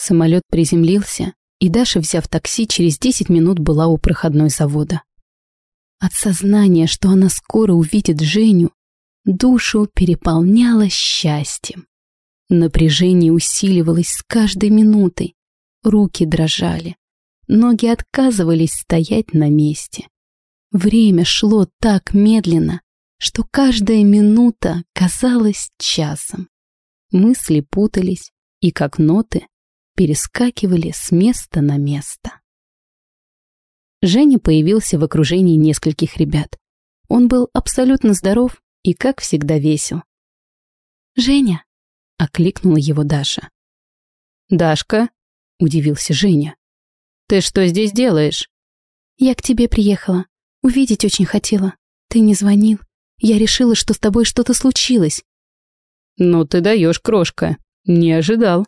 Самолет приземлился, и Даша, взяв такси, через 10 минут была у проходной завода. От сознания, что она скоро увидит Женю, душу переполняло счастьем. Напряжение усиливалось с каждой минутой, руки дрожали, ноги отказывались стоять на месте. Время шло так медленно, что каждая минута казалась часом. Мысли путались, и как ноты перескакивали с места на место. Женя появился в окружении нескольких ребят. Он был абсолютно здоров и, как всегда, весел. «Женя!» — окликнула его Даша. «Дашка?» — удивился Женя. «Ты что здесь делаешь?» «Я к тебе приехала. Увидеть очень хотела. Ты не звонил. Я решила, что с тобой что-то случилось». «Ну ты даешь, крошка. Не ожидал».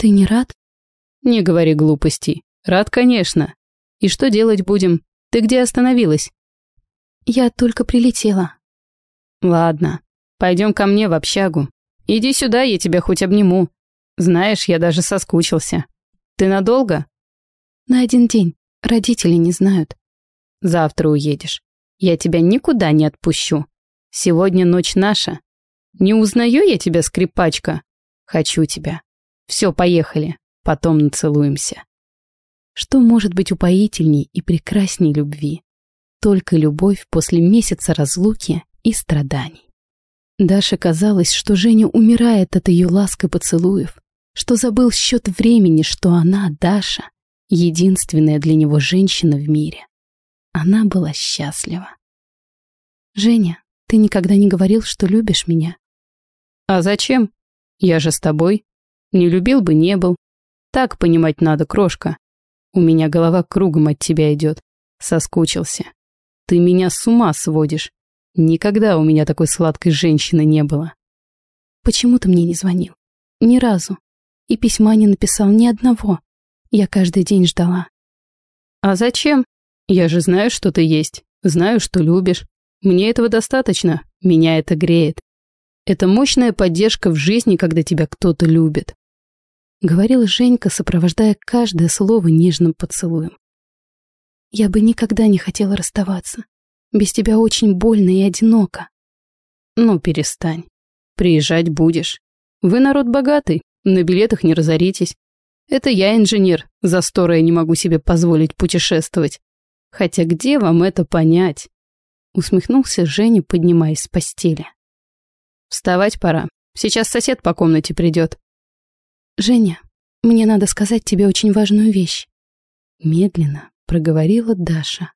«Ты не рад?» «Не говори глупостей. Рад, конечно. И что делать будем? Ты где остановилась?» «Я только прилетела». «Ладно, пойдем ко мне в общагу. Иди сюда, я тебя хоть обниму. Знаешь, я даже соскучился. Ты надолго?» «На один день. Родители не знают». «Завтра уедешь. Я тебя никуда не отпущу. Сегодня ночь наша. Не узнаю я тебя, скрипачка. Хочу тебя. Все, поехали. Потом нацелуемся. Что может быть упоительней и прекрасней любви? Только любовь после месяца разлуки и страданий. Даше казалось, что Женя умирает от ее ласк и поцелуев, что забыл счет времени, что она, Даша, единственная для него женщина в мире. Она была счастлива. «Женя, ты никогда не говорил, что любишь меня?» «А зачем? Я же с тобой. Не любил бы, не был. Так понимать надо, крошка. У меня голова кругом от тебя идет. Соскучился. Ты меня с ума сводишь. Никогда у меня такой сладкой женщины не было. Почему ты мне не звонил? Ни разу. И письма не написал ни одного. Я каждый день ждала. А зачем? Я же знаю, что ты есть. Знаю, что любишь. Мне этого достаточно. Меня это греет. Это мощная поддержка в жизни, когда тебя кто-то любит. Говорила Женька, сопровождая каждое слово нежным поцелуем. Я бы никогда не хотела расставаться. Без тебя очень больно и одиноко. Ну, перестань. Приезжать будешь. Вы народ богатый, на билетах не разоритесь. Это я инженер, за сторое не могу себе позволить путешествовать. Хотя где вам это понять? Усмехнулся Женя, поднимаясь с постели. Вставать пора. Сейчас сосед по комнате придет. «Женя, мне надо сказать тебе очень важную вещь». Медленно проговорила Даша.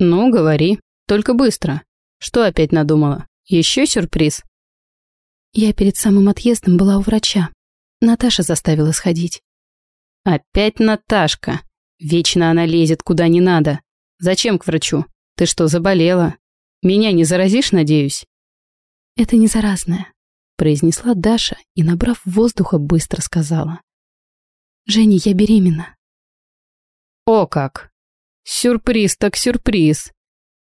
«Ну, говори, только быстро. Что опять надумала? Еще сюрприз?» Я перед самым отъездом была у врача. Наташа заставила сходить. «Опять Наташка. Вечно она лезет куда не надо. Зачем к врачу? Ты что, заболела? Меня не заразишь, надеюсь?» «Это не заразное произнесла Даша и, набрав воздуха, быстро сказала. «Женя, я беременна». «О как! Сюрприз так сюрприз!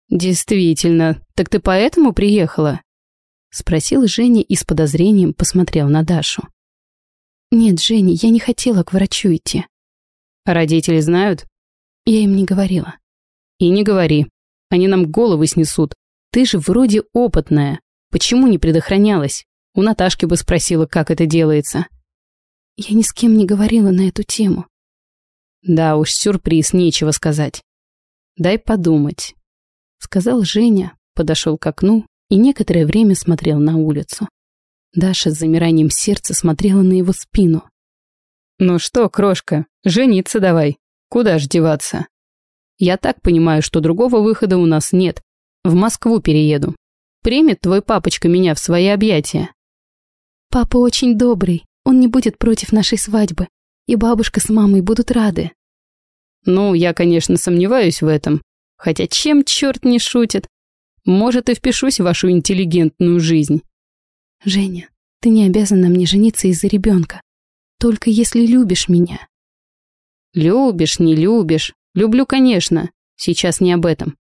Действительно, так ты поэтому приехала?» Спросил Женя и с подозрением посмотрел на Дашу. «Нет, Женя, я не хотела к врачу идти». «Родители знают?» Я им не говорила. «И не говори. Они нам головы снесут. Ты же вроде опытная. Почему не предохранялась?» У Наташки бы спросила, как это делается. Я ни с кем не говорила на эту тему. Да уж, сюрприз, нечего сказать. Дай подумать. Сказал Женя, подошел к окну и некоторое время смотрел на улицу. Даша с замиранием сердца смотрела на его спину. «Ну что, крошка, жениться давай. Куда ж деваться? Я так понимаю, что другого выхода у нас нет. В Москву перееду. Примет твой папочка меня в свои объятия?» Папа очень добрый, он не будет против нашей свадьбы, и бабушка с мамой будут рады. Ну, я, конечно, сомневаюсь в этом. Хотя чем черт не шутит? Может, и впишусь в вашу интеллигентную жизнь. Женя, ты не обязана мне жениться из-за ребенка. Только если любишь меня. Любишь, не любишь. Люблю, конечно. Сейчас не об этом.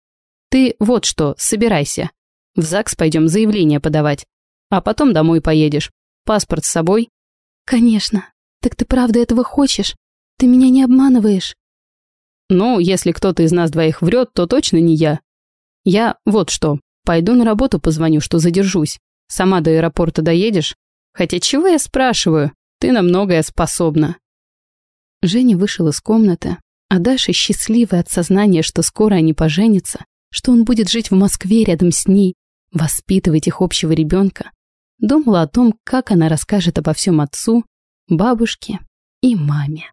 Ты вот что, собирайся. В ЗАГС пойдем заявление подавать. А потом домой поедешь. Паспорт с собой? Конечно. Так ты правда этого хочешь? Ты меня не обманываешь? Ну, если кто-то из нас двоих врет, то точно не я. Я вот что, пойду на работу позвоню, что задержусь. Сама до аэропорта доедешь? Хотя чего я спрашиваю? Ты на многое способна. Женя вышел из комнаты, а Даша, счастливая от сознания, что скоро они поженятся, что он будет жить в Москве рядом с ней, воспитывать их общего ребенка, думала о том, как она расскажет обо всем отцу, бабушке и маме.